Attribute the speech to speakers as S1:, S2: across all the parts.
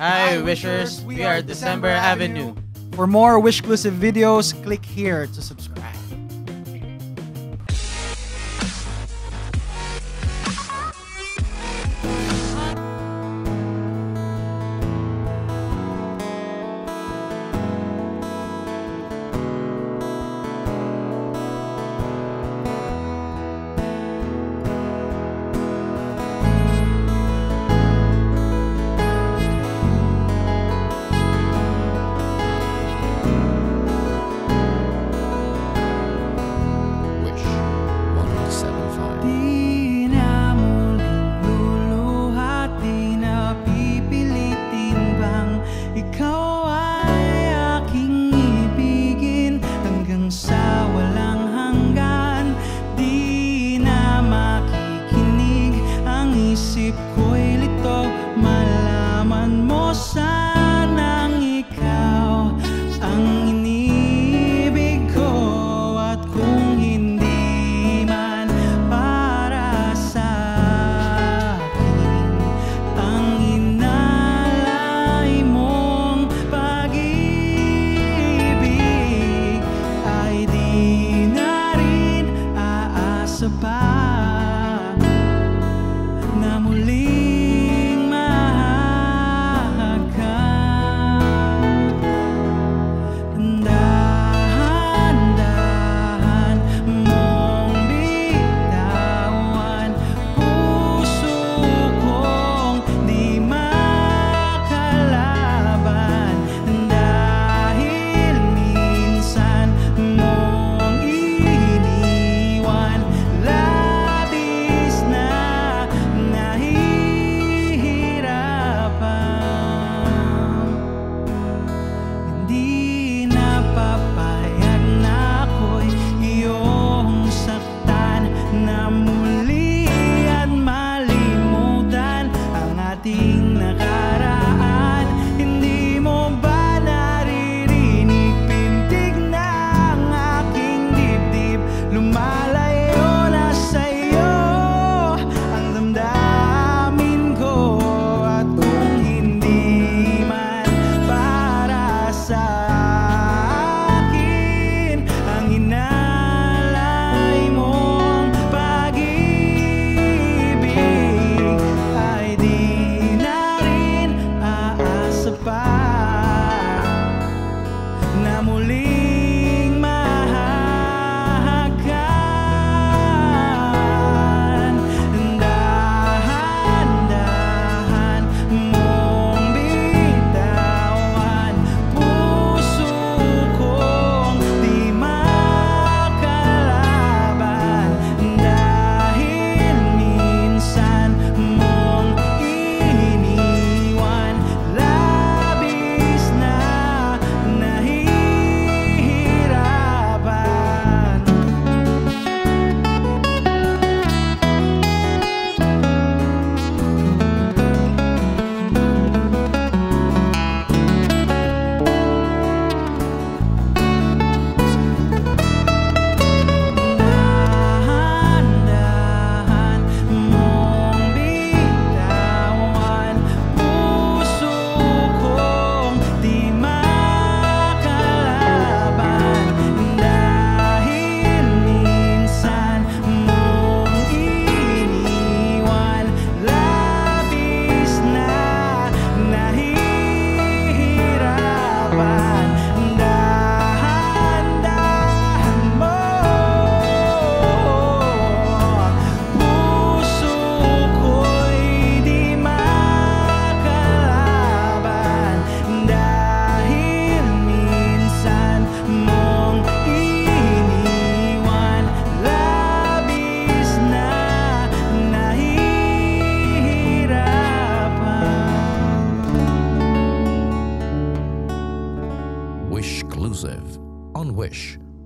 S1: Hi, wishers. We are December Avenue.
S2: For more Wishclusive videos, click here to subscribe.
S3: 回 aking
S4: naka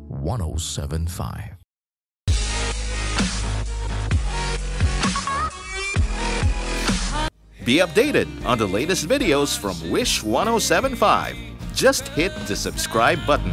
S4: 1075.
S5: Be updated on the latest videos from Wish 1075. Just hit the subscribe button.